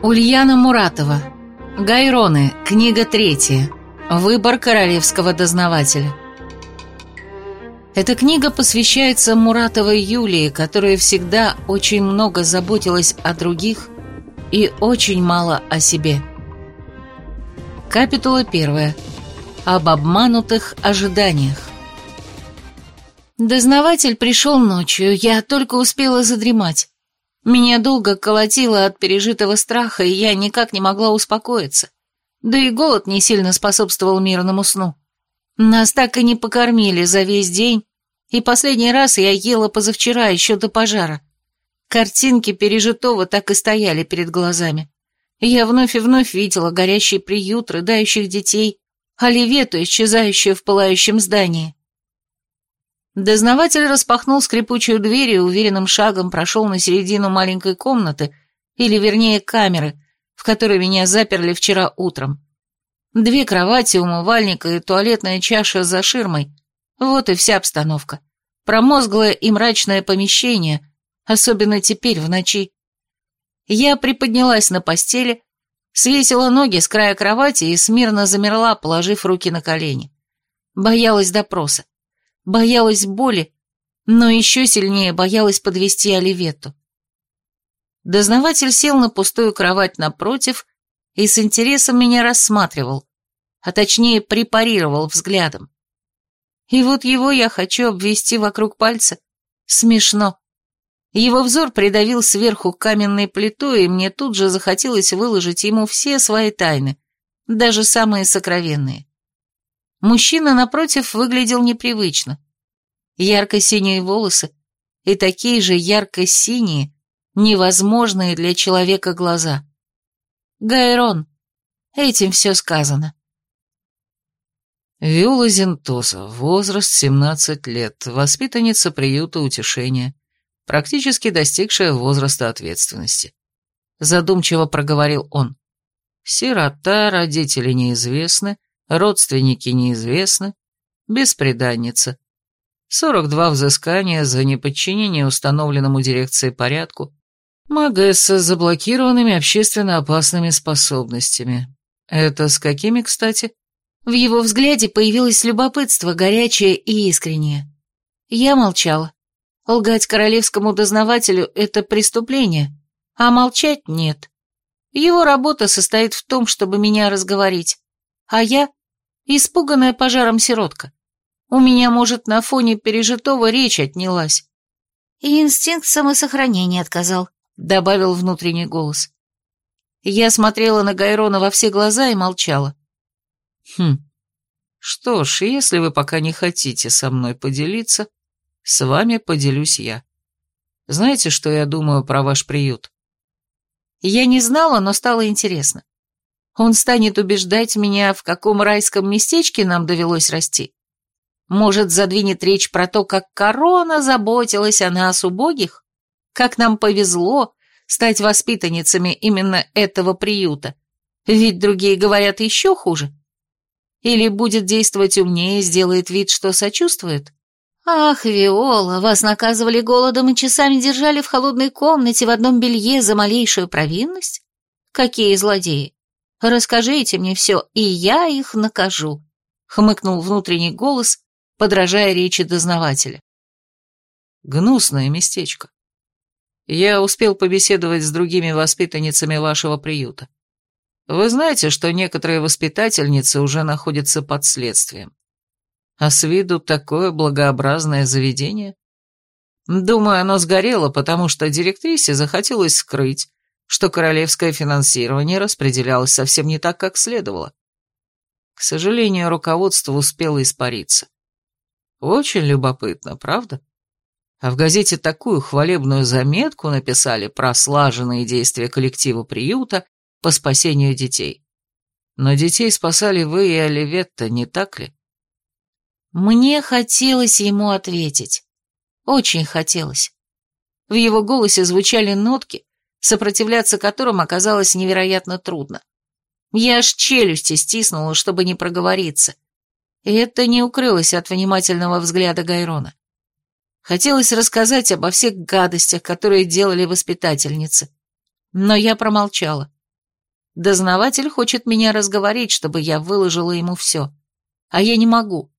Ульяна Муратова. Гайроны. Книга третья. Выбор королевского дознавателя. Эта книга посвящается Муратовой Юлии, которая всегда очень много заботилась о других и очень мало о себе. Капитула первая. Об обманутых ожиданиях. Дознаватель пришел ночью, я только успела задремать. Меня долго колотило от пережитого страха, и я никак не могла успокоиться. Да и голод не сильно способствовал мирному сну. Нас так и не покормили за весь день, и последний раз я ела позавчера, еще до пожара. Картинки пережитого так и стояли перед глазами. Я вновь и вновь видела горящий приют, рыдающих детей, оливету, исчезающую в пылающем здании. Дознаватель распахнул скрипучую дверь и уверенным шагом прошел на середину маленькой комнаты, или вернее камеры, в которой меня заперли вчера утром. Две кровати, умывальник и туалетная чаша за ширмой. Вот и вся обстановка. Промозглое и мрачное помещение, особенно теперь в ночи. Я приподнялась на постели, свесила ноги с края кровати и смирно замерла, положив руки на колени. Боялась допроса боялась боли, но еще сильнее боялась подвести Оливетту. Дознаватель сел на пустую кровать напротив и с интересом меня рассматривал, а точнее препарировал взглядом. И вот его я хочу обвести вокруг пальца. Смешно. Его взор придавил сверху каменной плитой, и мне тут же захотелось выложить ему все свои тайны, даже самые сокровенные. Мужчина, напротив, выглядел непривычно. Ярко-синие волосы и такие же ярко-синие, невозможные для человека глаза. Гайрон. Этим все сказано. Виола Зентоса, возраст 17 лет, воспитанница приюта утешения, практически достигшая возраста ответственности. Задумчиво проговорил он. Сирота, родители неизвестны, родственники неизвестны, беспреданница. 42 взыскания за неподчинение установленному дирекцией порядку, Магесса с заблокированными общественно опасными способностями. Это с какими, кстати? В его взгляде появилось любопытство, горячее и искреннее. Я молчала. Лгать королевскому дознавателю – это преступление, а молчать – нет. Его работа состоит в том, чтобы меня разговорить, а я Испуганная пожаром сиротка. У меня, может, на фоне пережитого речь отнялась. И инстинкт самосохранения отказал, добавил внутренний голос. Я смотрела на Гайрона во все глаза и молчала. Хм, что ж, если вы пока не хотите со мной поделиться, с вами поделюсь я. Знаете, что я думаю про ваш приют? Я не знала, но стало интересно. Он станет убеждать меня, в каком райском местечке нам довелось расти. Может, задвинет речь про то, как корона заботилась о нас, убогих? Как нам повезло стать воспитанницами именно этого приюта? Ведь другие говорят еще хуже. Или будет действовать умнее сделает вид, что сочувствует? Ах, Виола, вас наказывали голодом и часами держали в холодной комнате в одном белье за малейшую провинность? Какие злодеи! Расскажите мне все, и я их накажу», — хмыкнул внутренний голос, подражая речи дознавателя. «Гнусное местечко. Я успел побеседовать с другими воспитанницами вашего приюта. Вы знаете, что некоторые воспитательницы уже находятся под следствием. А с виду такое благообразное заведение? Думаю, оно сгорело, потому что директрисе захотелось скрыть, что королевское финансирование распределялось совсем не так, как следовало. К сожалению, руководство успело испариться. Очень любопытно, правда? А в газете такую хвалебную заметку написали про слаженные действия коллектива приюта по спасению детей. Но детей спасали вы и Оливетта, не так ли? Мне хотелось ему ответить. Очень хотелось. В его голосе звучали нотки, сопротивляться которым оказалось невероятно трудно. Я аж челюсти стиснула, чтобы не проговориться. И это не укрылось от внимательного взгляда Гайрона. Хотелось рассказать обо всех гадостях, которые делали воспитательницы. Но я промолчала. Дознаватель хочет меня разговорить, чтобы я выложила ему все. А я не могу.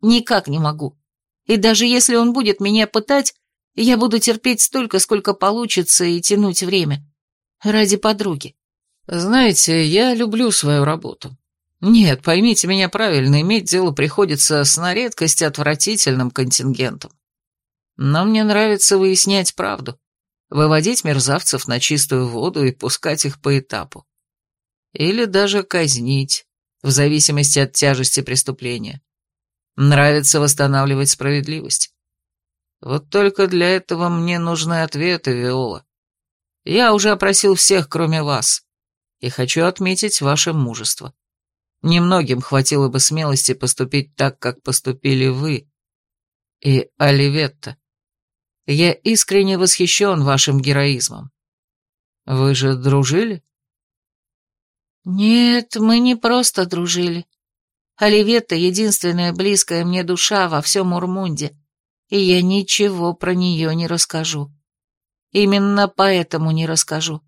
Никак не могу. И даже если он будет меня пытать, я буду терпеть столько, сколько получится, и тянуть время. Ради подруги. Знаете, я люблю свою работу. Нет, поймите меня правильно, иметь дело приходится с на редкость отвратительным контингентом. Но мне нравится выяснять правду, выводить мерзавцев на чистую воду и пускать их по этапу. Или даже казнить, в зависимости от тяжести преступления. Нравится восстанавливать справедливость. Вот только для этого мне нужны ответы, Виола. Я уже опросил всех, кроме вас, и хочу отметить ваше мужество. Немногим хватило бы смелости поступить так, как поступили вы. И Оливетта. Я искренне восхищен вашим героизмом. Вы же дружили? Нет, мы не просто дружили. Оливетта — единственная близкая мне душа во всем Урмунде, и я ничего про нее не расскажу. Именно поэтому не расскажу.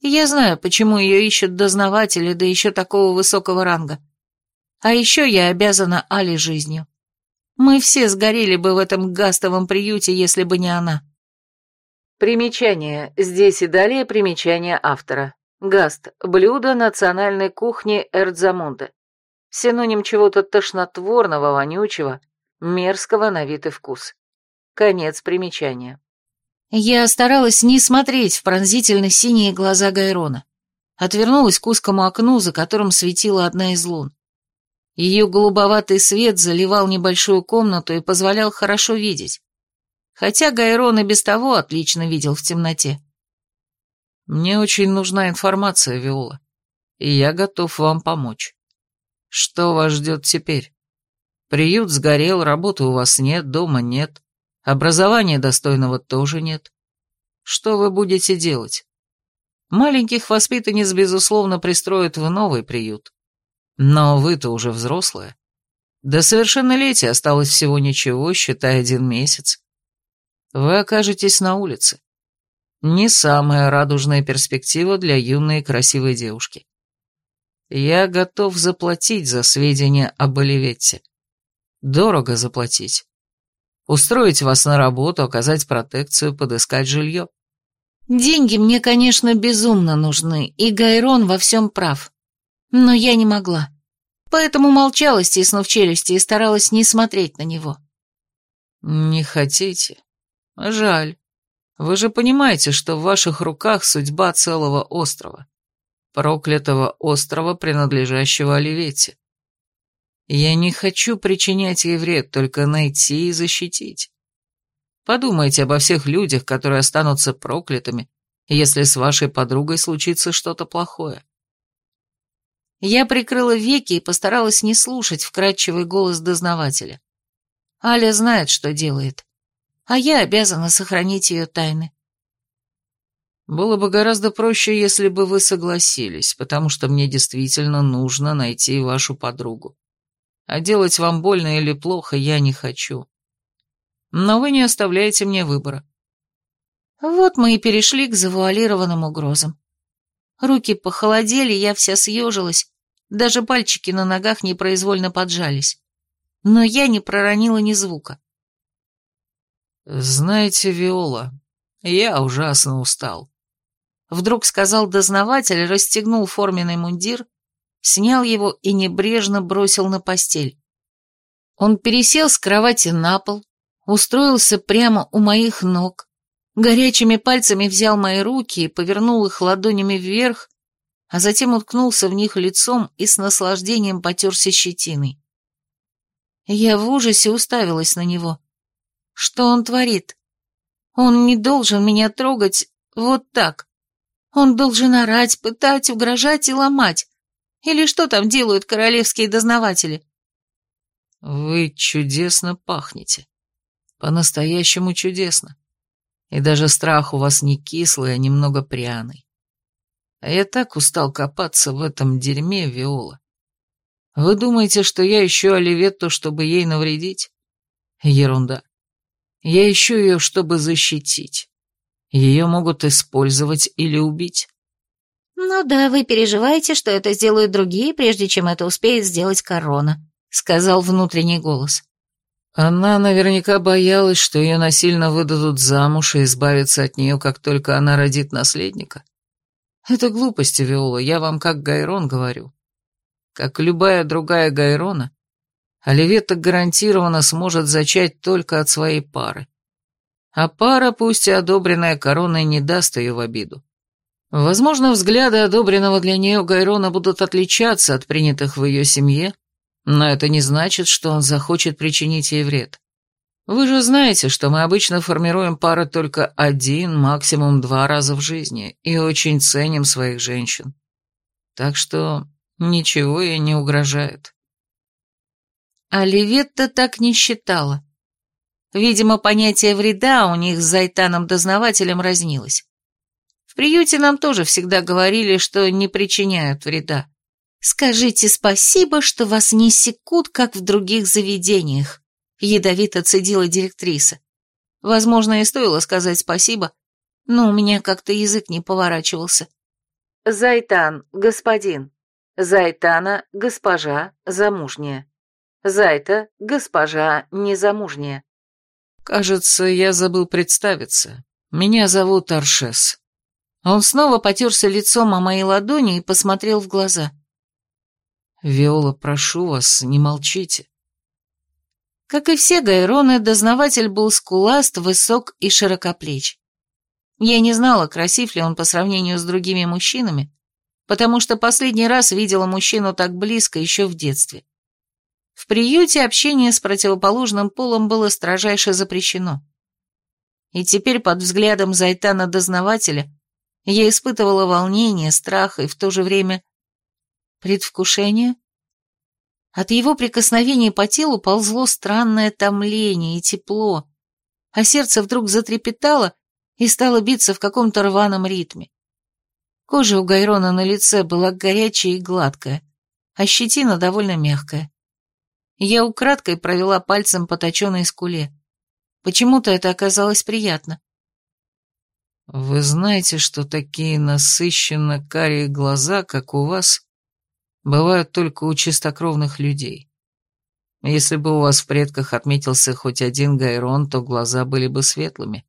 Я знаю, почему ее ищут дознаватели, да еще такого высокого ранга. А еще я обязана Али жизнью. Мы все сгорели бы в этом гастовом приюте, если бы не она. Примечание. Здесь и далее примечание автора. Гаст. Блюдо национальной кухни Эрдзамунда. Синоним чего-то тошнотворного, вонючего, мерзкого на вид и вкус. Конец примечания. Я старалась не смотреть в пронзительно синие глаза Гайрона. Отвернулась к узкому окну, за которым светила одна из лун. Ее голубоватый свет заливал небольшую комнату и позволял хорошо видеть. Хотя Гайрон и без того отлично видел в темноте. «Мне очень нужна информация, Виола, и я готов вам помочь. Что вас ждет теперь? Приют сгорел, работы у вас нет, дома нет. Образования достойного тоже нет. Что вы будете делать? Маленьких воспитанниц, безусловно, пристроят в новый приют. Но вы-то уже взрослая. До совершеннолетия осталось всего ничего, считай один месяц. Вы окажетесь на улице. Не самая радужная перспектива для юной и красивой девушки. Я готов заплатить за сведения об Оливетте. Дорого заплатить. Устроить вас на работу, оказать протекцию, подыскать жилье. Деньги мне, конечно, безумно нужны, и Гайрон во всем прав. Но я не могла. Поэтому молчала, стиснув челюсти, и старалась не смотреть на него. Не хотите? Жаль. Вы же понимаете, что в ваших руках судьба целого острова. Проклятого острова, принадлежащего Оливете. Я не хочу причинять ей вред, только найти и защитить. Подумайте обо всех людях, которые останутся проклятыми, если с вашей подругой случится что-то плохое. Я прикрыла веки и постаралась не слушать вкрадчивый голос дознавателя. Аля знает, что делает, а я обязана сохранить ее тайны. Было бы гораздо проще, если бы вы согласились, потому что мне действительно нужно найти вашу подругу а делать вам больно или плохо я не хочу. Но вы не оставляете мне выбора. Вот мы и перешли к завуалированным угрозам. Руки похолодели, я вся съежилась, даже пальчики на ногах непроизвольно поджались. Но я не проронила ни звука. «Знаете, Виола, я ужасно устал», — вдруг сказал дознаватель, расстегнул форменный мундир снял его и небрежно бросил на постель. Он пересел с кровати на пол, устроился прямо у моих ног, горячими пальцами взял мои руки и повернул их ладонями вверх, а затем уткнулся в них лицом и с наслаждением потерся щетиной. Я в ужасе уставилась на него. Что он творит? Он не должен меня трогать вот так. Он должен орать, пытать, угрожать и ломать. Или что там делают королевские дознаватели? Вы чудесно пахнете. По-настоящему чудесно. И даже страх у вас не кислый, а немного пряный. А я так устал копаться в этом дерьме, Виола. Вы думаете, что я ищу Оливетту, чтобы ей навредить? Ерунда. Я ищу ее, чтобы защитить. Ее могут использовать или убить. «Ну да, вы переживаете, что это сделают другие, прежде чем это успеет сделать корона», — сказал внутренний голос. Она наверняка боялась, что ее насильно выдадут замуж и избавятся от нее, как только она родит наследника. Это глупости, Виола, я вам как Гайрон говорю. Как любая другая Гайрона, Оливетта гарантированно сможет зачать только от своей пары. А пара, пусть и одобренная короной, не даст ее в обиду. Возможно, взгляды одобренного для нее Гайрона будут отличаться от принятых в ее семье, но это не значит, что он захочет причинить ей вред. Вы же знаете, что мы обычно формируем пары только один, максимум два раза в жизни, и очень ценим своих женщин. Так что ничего ей не угрожает. А так не считала. Видимо, понятие вреда у них с Зайтаном-дознавателем разнилось. В приюте нам тоже всегда говорили, что не причиняют вреда. Скажите спасибо, что вас не секут, как в других заведениях, ядовито цедила директриса. Возможно, и стоило сказать спасибо, но у меня как-то язык не поворачивался. Зайтан, господин. Зайтана, госпожа, замужняя. Зайта, госпожа, незамужняя. Кажется, я забыл представиться. Меня зовут Аршес. Он снова потерся лицом о моей ладони и посмотрел в глаза. «Виола, прошу вас, не молчите». Как и все гайроны, дознаватель был скуласт, высок и широкоплеч. Я не знала, красив ли он по сравнению с другими мужчинами, потому что последний раз видела мужчину так близко еще в детстве. В приюте общение с противоположным полом было строжайше запрещено. И теперь под взглядом Зайтана-дознавателя я испытывала волнение, страх и в то же время предвкушение. От его прикосновений по телу ползло странное томление и тепло, а сердце вдруг затрепетало и стало биться в каком-то рваном ритме. Кожа у Гайрона на лице была горячая и гладкая, а щетина довольно мягкая. Я украдкой провела пальцем по точенной скуле. Почему-то это оказалось приятно. Вы знаете, что такие насыщенно карие глаза, как у вас, бывают только у чистокровных людей. Если бы у вас в предках отметился хоть один гайрон, то глаза были бы светлыми.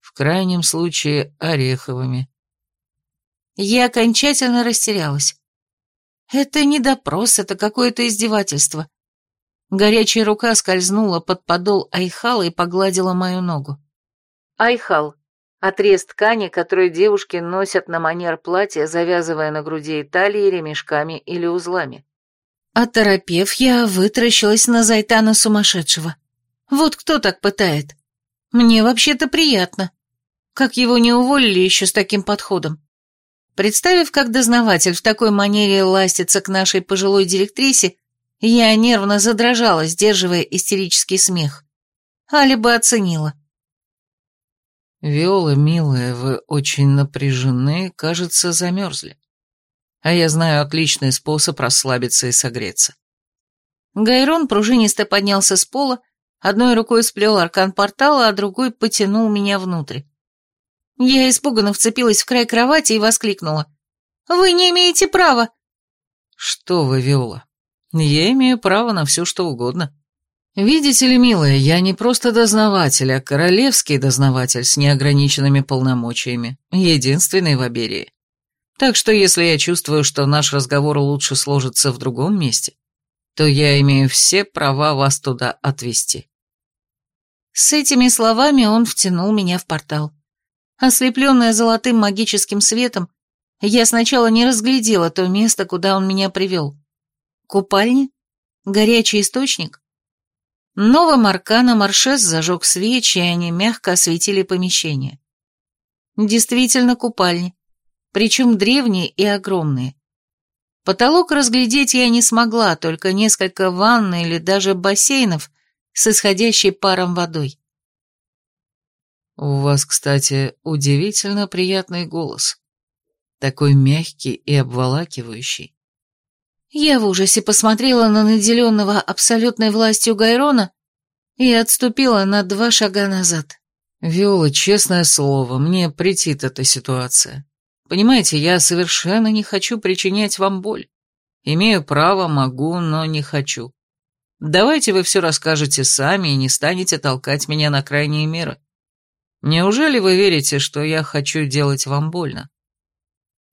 В крайнем случае, ореховыми. Я окончательно растерялась. Это не допрос, это какое-то издевательство. Горячая рука скользнула под подол Айхала и погладила мою ногу. Айхал Отрез ткани, который девушки носят на манер платья, завязывая на груди и талии ремешками или узлами. Оторопев, я вытаращилась на Зайтана сумасшедшего. Вот кто так пытает? Мне вообще-то приятно. Как его не уволили еще с таким подходом? Представив, как дознаватель в такой манере ластится к нашей пожилой директрисе, я нервно задрожала, сдерживая истерический смех. Али бы оценила. «Виола, милая, вы очень напряжены, кажется, замерзли. А я знаю отличный способ расслабиться и согреться». Гайрон пружинисто поднялся с пола, одной рукой сплел аркан портала, а другой потянул меня внутрь. Я испуганно вцепилась в край кровати и воскликнула. «Вы не имеете права!» «Что вы, Виола? Я имею право на все, что угодно. «Видите ли, милая, я не просто дознаватель, а королевский дознаватель с неограниченными полномочиями, единственный в Аберии. Так что если я чувствую, что наш разговор лучше сложится в другом месте, то я имею все права вас туда отвезти». С этими словами он втянул меня в портал. Ослепленная золотым магическим светом, я сначала не разглядела то место, куда он меня привел. Купальня? Горячий источник? Новым арканом Аршес зажег свечи, и они мягко осветили помещение. Действительно купальни, причем древние и огромные. Потолок разглядеть я не смогла, только несколько ванн или даже бассейнов с исходящей паром водой. «У вас, кстати, удивительно приятный голос. Такой мягкий и обволакивающий. Я в ужасе посмотрела на наделенного абсолютной властью Гайрона и отступила на два шага назад. «Виола, честное слово, мне претит эта ситуация. Понимаете, я совершенно не хочу причинять вам боль. Имею право, могу, но не хочу. Давайте вы все расскажете сами и не станете толкать меня на крайние меры. Неужели вы верите, что я хочу делать вам больно?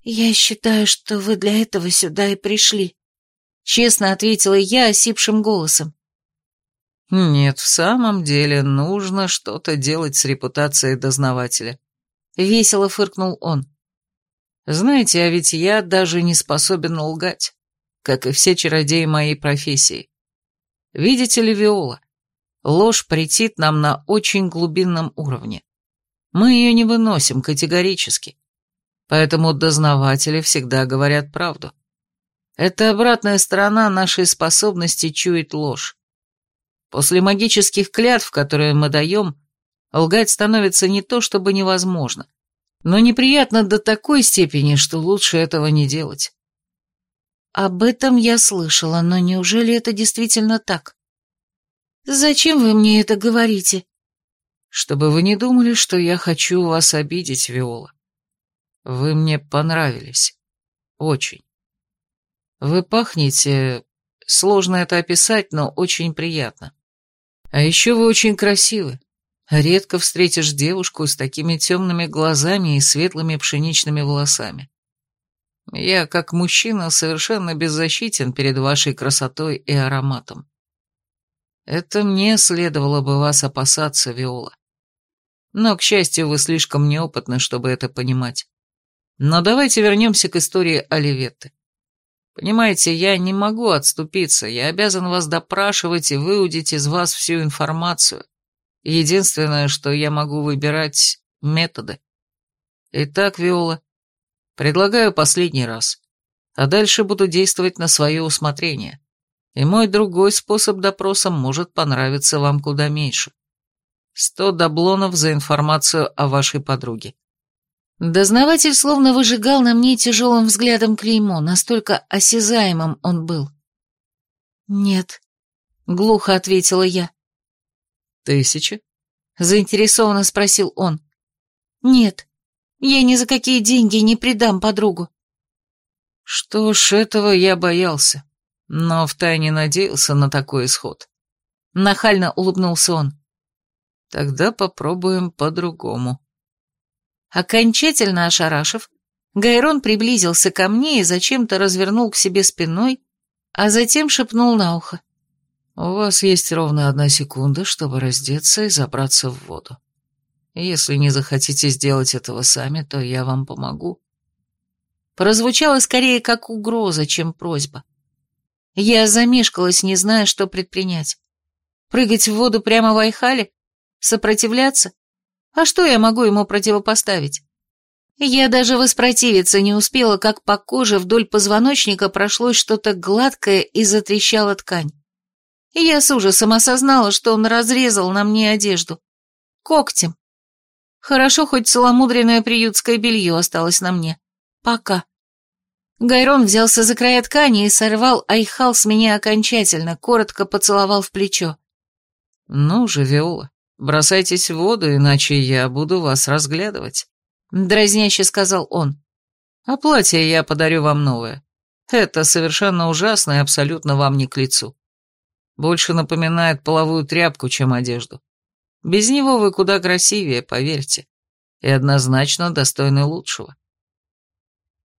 Я считаю, что вы для этого сюда и пришли, честно ответила я осипшим голосом. Нет, в самом деле нужно что-то делать с репутацией дознавателя. Весело фыркнул он. Знаете, а ведь я даже не способен лгать, как и все чародеи моей профессии. Видите ли, Виола, ложь претит нам на очень глубинном уровне. Мы ее не выносим категорически. Поэтому дознаватели всегда говорят правду. Это обратная сторона нашей способности чуять ложь. После магических клятв, которые мы даем, лгать становится не то чтобы невозможно, но неприятно до такой степени, что лучше этого не делать. Об этом я слышала, но неужели это действительно так? Зачем вы мне это говорите? Чтобы вы не думали, что я хочу вас обидеть, Виола. Вы мне понравились. Очень. Вы пахнете... Сложно это описать, но очень приятно. А еще вы очень красивы. Редко встретишь девушку с такими темными глазами и светлыми пшеничными волосами. Я, как мужчина, совершенно беззащитен перед вашей красотой и ароматом. Это мне следовало бы вас опасаться, Виола. Но, к счастью, вы слишком неопытны, чтобы это понимать. Но давайте вернемся к истории Оливетты. Понимаете, я не могу отступиться, я обязан вас допрашивать и выудить из вас всю информацию. Единственное, что я могу выбирать — методы. Итак, Виола, предлагаю последний раз, а дальше буду действовать на свое усмотрение. И мой другой способ допроса может понравиться вам куда меньше. Сто даблонов за информацию о вашей подруге. Дознаватель словно выжигал на мне тяжелым взглядом клеймо, настолько осязаемым он был. «Нет», — глухо ответила я. «Тысяча?» — заинтересованно спросил он. «Нет, я ни за какие деньги не предам подругу». Что ж, этого я боялся, но втайне надеялся на такой исход. Нахально улыбнулся он. Тогда попробуем по-другому. Окончательно ошарашив, Гайрон приблизился ко мне и зачем-то развернул к себе спиной, а затем шепнул на ухо. «У вас есть ровно одна секунда, чтобы раздеться и забраться в воду. Если не захотите сделать этого сами, то я вам помогу». Прозвучало скорее как угроза, чем просьба. Я замешкалась, не зная, что предпринять. Прыгать в воду прямо в Айхале? Сопротивляться? А что я могу ему противопоставить? Я даже воспротивиться не успела, как по коже вдоль позвоночника прошлось что-то гладкое и затрещала ткань. Я с ужасом осознала, что он разрезал на мне одежду. Когтем. Хорошо, хоть целомудренное приютское белье осталось на мне. Пока. Гайрон взялся за края ткани и сорвал айхал с меня окончательно, коротко поцеловал в плечо. «Ну же, Виола, Бросайтесь в воду, иначе я буду вас разглядывать», — дразняще сказал он. «А платье я подарю вам новое. Это совершенно ужасно и абсолютно вам не к лицу. Больше напоминает половую тряпку, чем одежду. Без него вы куда красивее, поверьте, и однозначно достойны лучшего».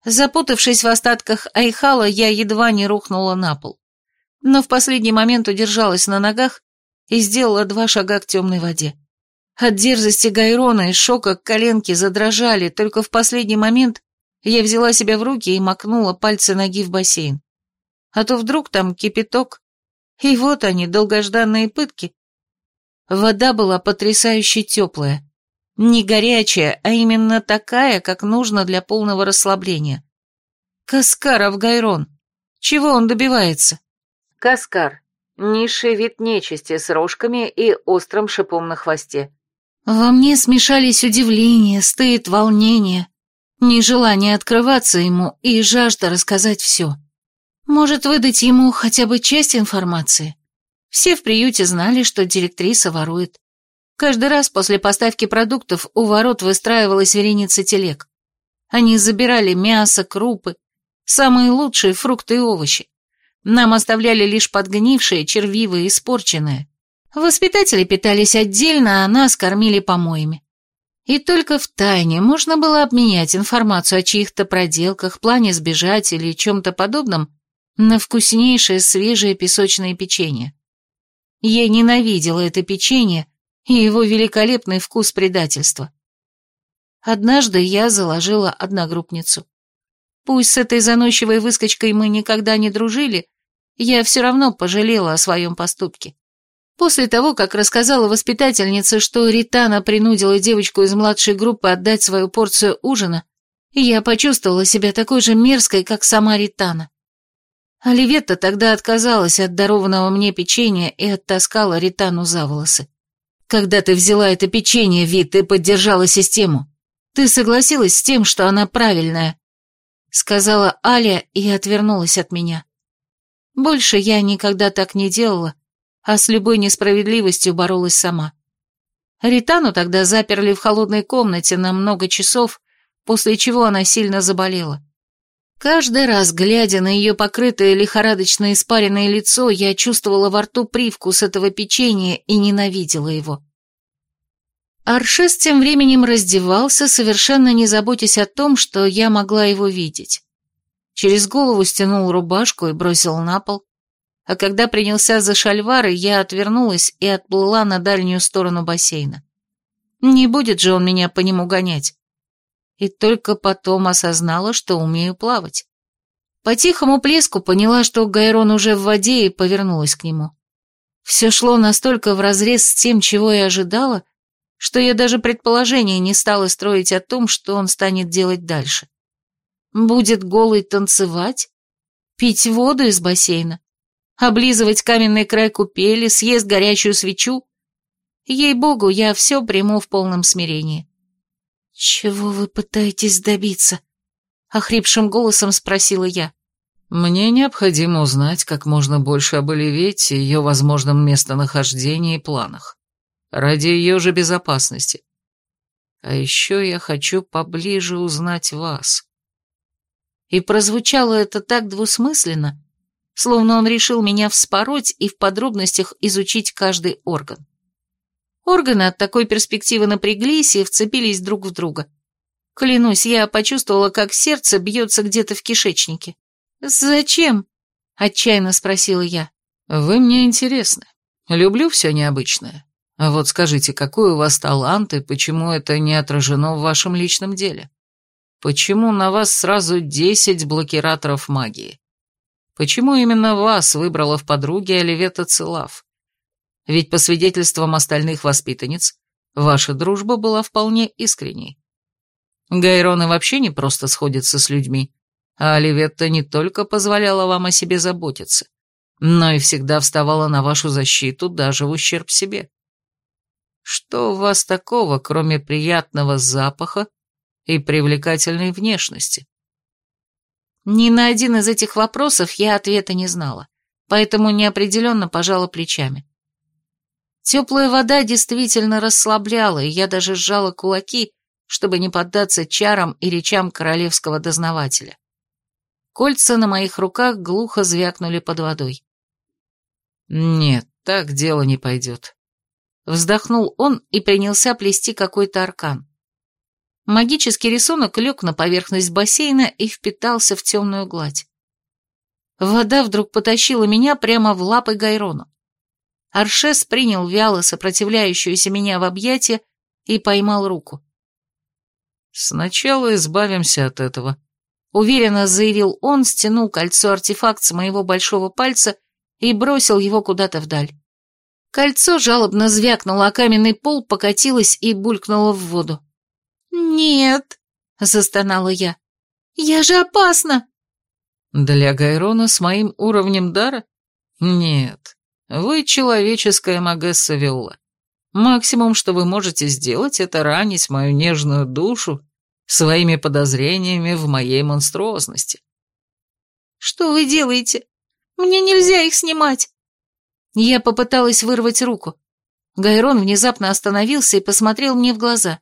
Запутавшись в остатках Айхала, я едва не рухнула на пол. Но в последний момент удержалась на ногах и сделала два шага к темной воде. От дерзости Гайрона и шока коленки задрожали, только в последний момент я взяла себя в руки и макнула пальцы ноги в бассейн. А то вдруг там кипяток, и вот они, долгожданные пытки. Вода была потрясающе теплая. Не горячая, а именно такая, как нужно для полного расслабления. Каскаров Гайрон. Чего он добивается? Каскар. Низший вид нечисти с рожками и острым шипом на хвосте. Во мне смешались удивление, стыд, волнение, нежелание открываться ему и жажда рассказать все. Может, выдать ему хотя бы часть информации? Все в приюте знали, что директриса ворует. Каждый раз после поставки продуктов у ворот выстраивалась вереница телег. Они забирали мясо, крупы, самые лучшие фрукты и овощи. Нам оставляли лишь подгнившие, червивые, испорченные. Воспитатели питались отдельно, а нас кормили помоями. И только в тайне можно было обменять информацию о чьих-то проделках, плане сбежать или чем-то подобном на вкуснейшее свежее песочное печенье. Я ненавидела это печенье и его великолепный вкус предательства. Однажды я заложила одногруппницу. Пусть с этой заносчивой выскочкой мы никогда не дружили, я все равно пожалела о своем поступке. После того, как рассказала воспитательнице, что Ритана принудила девочку из младшей группы отдать свою порцию ужина, я почувствовала себя такой же мерзкой, как сама Ритана. Оливетта тогда отказалась от дарованного мне печенья и оттаскала Ритану за волосы. «Когда ты взяла это печенье, Вит, ты поддержала систему. Ты согласилась с тем, что она правильная», — сказала Аля и отвернулась от меня. Больше я никогда так не делала, а с любой несправедливостью боролась сама. Ритану тогда заперли в холодной комнате на много часов, после чего она сильно заболела. Каждый раз, глядя на ее покрытое лихорадочно испаренное лицо, я чувствовала во рту привкус этого печенья и ненавидела его. Аршес тем временем раздевался, совершенно не заботясь о том, что я могла его видеть. Через голову стянул рубашку и бросил на пол, а когда принялся за шальвары, я отвернулась и отплыла на дальнюю сторону бассейна. Не будет же он меня по нему гонять. И только потом осознала, что умею плавать. По тихому плеску поняла, что Гайрон уже в воде, и повернулась к нему. Все шло настолько вразрез с тем, чего я ожидала, что я даже предположения не стала строить о том, что он станет делать дальше. Будет голый танцевать? Пить воду из бассейна? облизывать каменный край купели, съест горячую свечу. Ей-богу, я все приму в полном смирении. «Чего вы пытаетесь добиться?» — охрипшим голосом спросила я. «Мне необходимо узнать как можно больше об Оливете, ее возможном местонахождении и планах. Ради ее же безопасности. А еще я хочу поближе узнать вас». И прозвучало это так двусмысленно, словно он решил меня вспороть и в подробностях изучить каждый орган. Органы от такой перспективы напряглись и вцепились друг в друга. Клянусь, я почувствовала, как сердце бьется где-то в кишечнике. «Зачем?» — отчаянно спросила я. «Вы мне интересны. Люблю все необычное. Вот скажите, какой у вас талант и почему это не отражено в вашем личном деле? Почему на вас сразу десять блокираторов магии? Почему именно вас выбрала в подруге Оливета Целав? Ведь по свидетельствам остальных воспитанниц, ваша дружба была вполне искренней. Гайроны вообще не просто сходятся с людьми, а Оливетта не только позволяла вам о себе заботиться, но и всегда вставала на вашу защиту даже в ущерб себе. Что у вас такого, кроме приятного запаха и привлекательной внешности? Ни на один из этих вопросов я ответа не знала, поэтому неопределенно пожала плечами. Теплая вода действительно расслабляла, и я даже сжала кулаки, чтобы не поддаться чарам и речам королевского дознавателя. Кольца на моих руках глухо звякнули под водой. «Нет, так дело не пойдет». Вздохнул он и принялся плести какой-то аркан. Магический рисунок лег на поверхность бассейна и впитался в темную гладь. Вода вдруг потащила меня прямо в лапы Гайрону. Аршес принял вяло сопротивляющуюся меня в объятия и поймал руку. «Сначала избавимся от этого», — уверенно заявил он, стянул кольцо-артефакт с моего большого пальца и бросил его куда-то вдаль. Кольцо жалобно звякнуло, а каменный пол покатилось и булькнуло в воду. «Нет», — застонала я, — «я же опасна». «Для Гайрона с моим уровнем дара? Нет, вы человеческая Магесса Виола. Максимум, что вы можете сделать, это ранить мою нежную душу своими подозрениями в моей монструозности». «Что вы делаете? Мне нельзя их снимать!» Я попыталась вырвать руку. Гайрон внезапно остановился и посмотрел мне в глаза.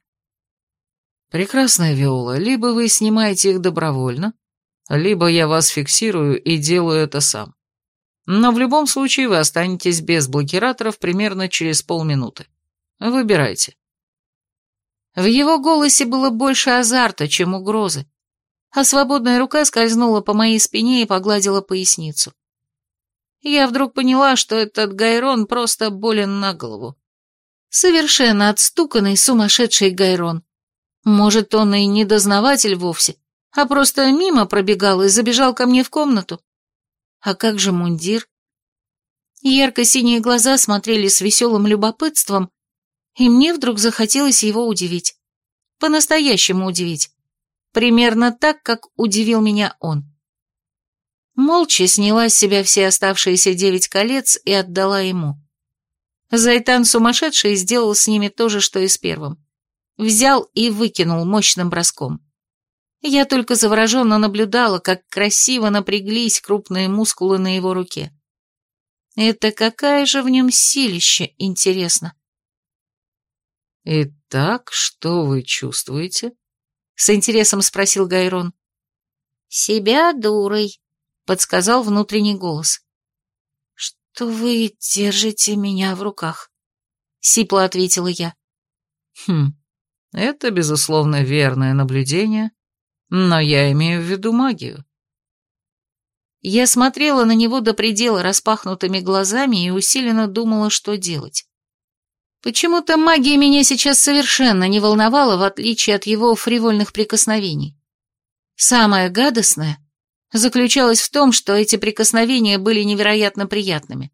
Прекрасная Виола, либо вы снимаете их добровольно, либо я вас фиксирую и делаю это сам. Но в любом случае вы останетесь без блокираторов примерно через полминуты. Выбирайте. В его голосе было больше азарта, чем угрозы, а свободная рука скользнула по моей спине и погладила поясницу. Я вдруг поняла, что этот Гайрон просто болен на голову. Совершенно отстуканный сумасшедший Гайрон. Может, он и не дознаватель вовсе, а просто мимо пробегал и забежал ко мне в комнату. А как же мундир? Ярко-синие глаза смотрели с веселым любопытством, и мне вдруг захотелось его удивить. По-настоящему удивить. Примерно так, как удивил меня он. Молча сняла с себя все оставшиеся девять колец и отдала ему. Зайтан сумасшедший сделал с ними то же, что и с первым. Взял и выкинул мощным броском. Я только завороженно наблюдала, как красиво напряглись крупные мускулы на его руке. Это какая же в нем силище, интересно. «Итак, что вы чувствуете?» — с интересом спросил Гайрон. «Себя дурой», — подсказал внутренний голос. «Что вы держите меня в руках?» — сипло ответила я. «Хм, это, безусловно, верное наблюдение, но я имею в виду магию». Я смотрела на него до предела распахнутыми глазами и усиленно думала, что делать. Почему-то магия меня сейчас совершенно не волновала, в отличие от его фривольных прикосновений. Самое гадостное заключалось в том, что эти прикосновения были невероятно приятными,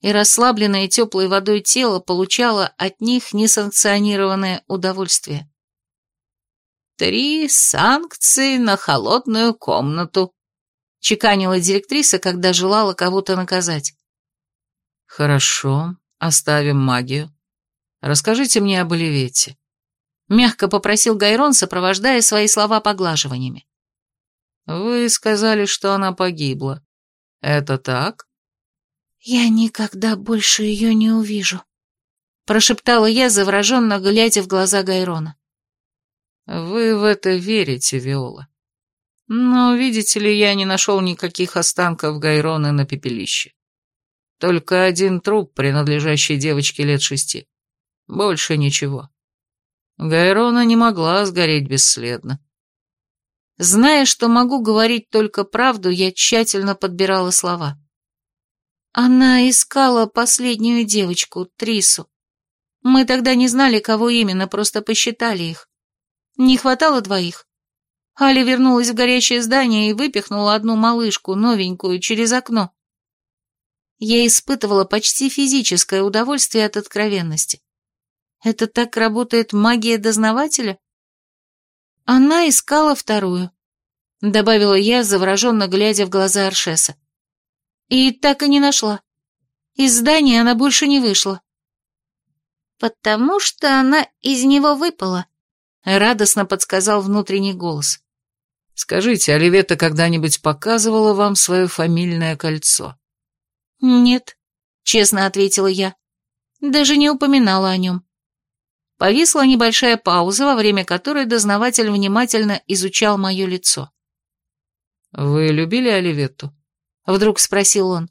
и расслабленное теплой водой тело получало от них несанкционированное удовольствие. «Три санкции на холодную комнату», — чеканила директриса, когда желала кого-то наказать. «Хорошо, оставим магию. Расскажите мне об Оливете», — мягко попросил Гайрон, сопровождая свои слова поглаживаниями. «Вы сказали, что она погибла. Это так?» «Я никогда больше ее не увижу», — прошептала я, завороженно глядя в глаза Гайрона. «Вы в это верите, Виола. Но, видите ли, я не нашел никаких останков Гайрона на пепелище. Только один труп, принадлежащий девочке лет шести. Больше ничего. Гайрона не могла сгореть бесследно. Зная, что могу говорить только правду, я тщательно подбирала слова. Она искала последнюю девочку, Трису. Мы тогда не знали, кого именно, просто посчитали их. Не хватало двоих. Аля вернулась в горящее здание и выпихнула одну малышку, новенькую, через окно. Я испытывала почти физическое удовольствие от откровенности. Это так работает магия дознавателя? Она искала вторую, добавила я, завороженно глядя в глаза Аршеса. И так и не нашла. Из здания она больше не вышла. Потому что она из него выпала, радостно подсказал внутренний голос. Скажите, Оливета когда-нибудь показывала вам свое фамильное кольцо? Нет, честно ответила я. Даже не упоминала о нем. Повисла небольшая пауза, во время которой дознаватель внимательно изучал мое лицо. «Вы любили Оливетту?» — вдруг спросил он.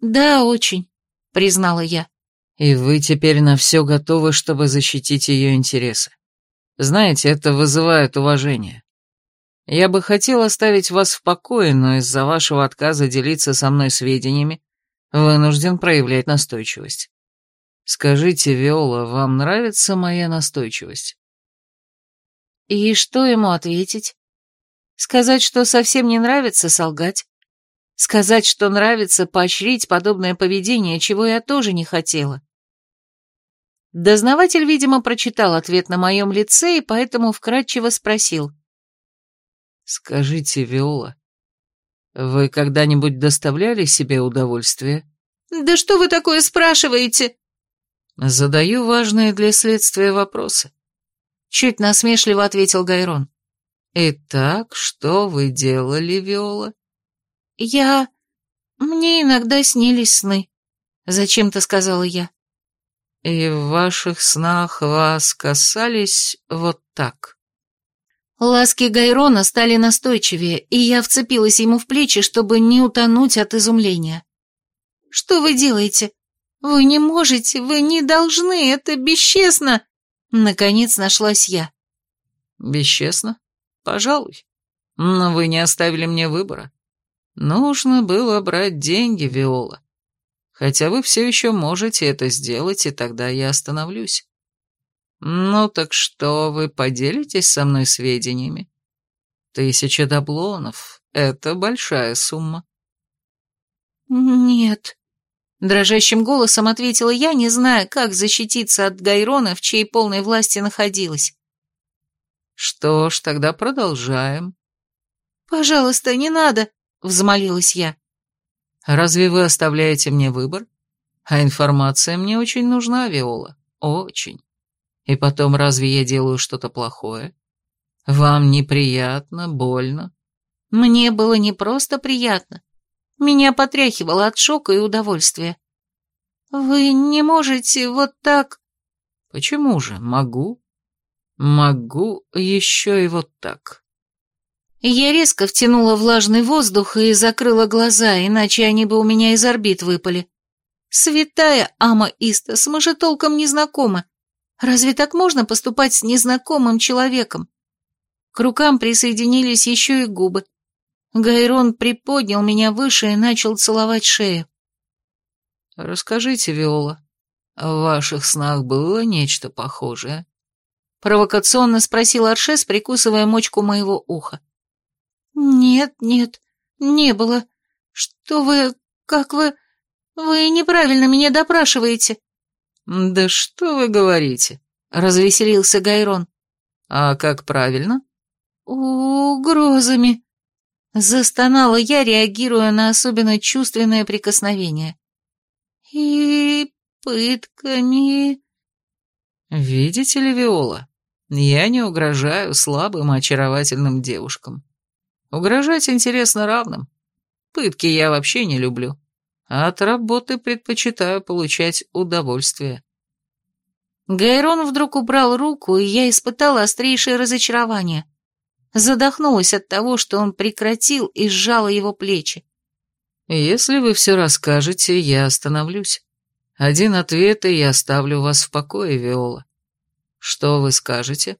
«Да, очень», — признала я. «И вы теперь на все готовы, чтобы защитить ее интересы. Знаете, это вызывает уважение. Я бы хотел оставить вас в покое, но из-за вашего отказа делиться со мной сведениями вынужден проявлять настойчивость. Скажите, Виола, вам нравится моя настойчивость?» И что ему ответить? Сказать, что совсем не нравится, солгать? Сказать, что нравится, поощрить подобное поведение, чего я тоже не хотела. Дознаватель, видимо, прочитал ответ на моем лице и поэтому вкратчиво спросил. «Скажите, Виола, вы когда-нибудь доставляли себе удовольствие?» «Да что вы такое спрашиваете?» «Задаю важные для следствия вопросы», — чуть насмешливо ответил Гайрон. «Итак, что вы делали, Виола?» «Я... Мне иногда снились сны», — зачем-то сказала я. «И в ваших снах вас касались вот так?» Ласки Гайрона стали настойчивее, и я вцепилась ему в плечи, чтобы не утонуть от изумления. «Что вы делаете? Вы не можете, вы не должны, это бесчестно!» Наконец нашлась я. «Бесчестно? Пожалуй. Но вы не оставили мне выбора. Нужно было брать деньги, Виола. Хотя вы все еще можете это сделать, и тогда я остановлюсь. «Ну так что, вы поделитесь со мной сведениями? Тысяча даблонов — это большая сумма». «Нет», — дрожащим голосом ответила я, не зная, как защититься от Гайрона, в чьей полной власти находилась. «Что ж, тогда продолжаем». «Пожалуйста, не надо», — взмолилась я. «Разве вы оставляете мне выбор? А информация мне очень нужна, Виола, очень». И потом, разве я делаю что-то плохое? Вам неприятно, больно? Мне было не просто приятно. Меня потряхивало от шока и удовольствия. Вы не можете вот так... Почему же? Могу. Могу еще и вот так. Я резко втянула влажный воздух и закрыла глаза, иначе они бы у меня из орбит выпали. Святая Ама Истас, мы же толком не знакомы. Разве так можно поступать с незнакомым человеком? К рукам присоединились еще и губы. Гайрон приподнял меня выше и начал целовать шею. «Расскажите, Виола, в ваших снах было нечто похожее?» Провокационно спросил Аршес, прикусывая мочку моего уха. «Нет, нет, не было. Что вы... как вы... Вы неправильно меня допрашиваете». «Да что вы говорите?» — развеселился Гайрон. «А как правильно?» «Угрозами», — застонала я, реагируя на особенно чувственное прикосновение. «И пытками...» «Видите ли, Виола, я не угрожаю слабым очаровательным девушкам. Угрожать интересно равным. Пытки я вообще не люблю а от работы предпочитаю получать удовольствие. Гайрон вдруг убрал руку, и я испытала острейшее разочарование. Задохнулась от того, что он прекратил и сжала его плечи. «Если вы все расскажете, я остановлюсь. Один ответ, и я оставлю вас в покое, Виола. Что вы скажете?»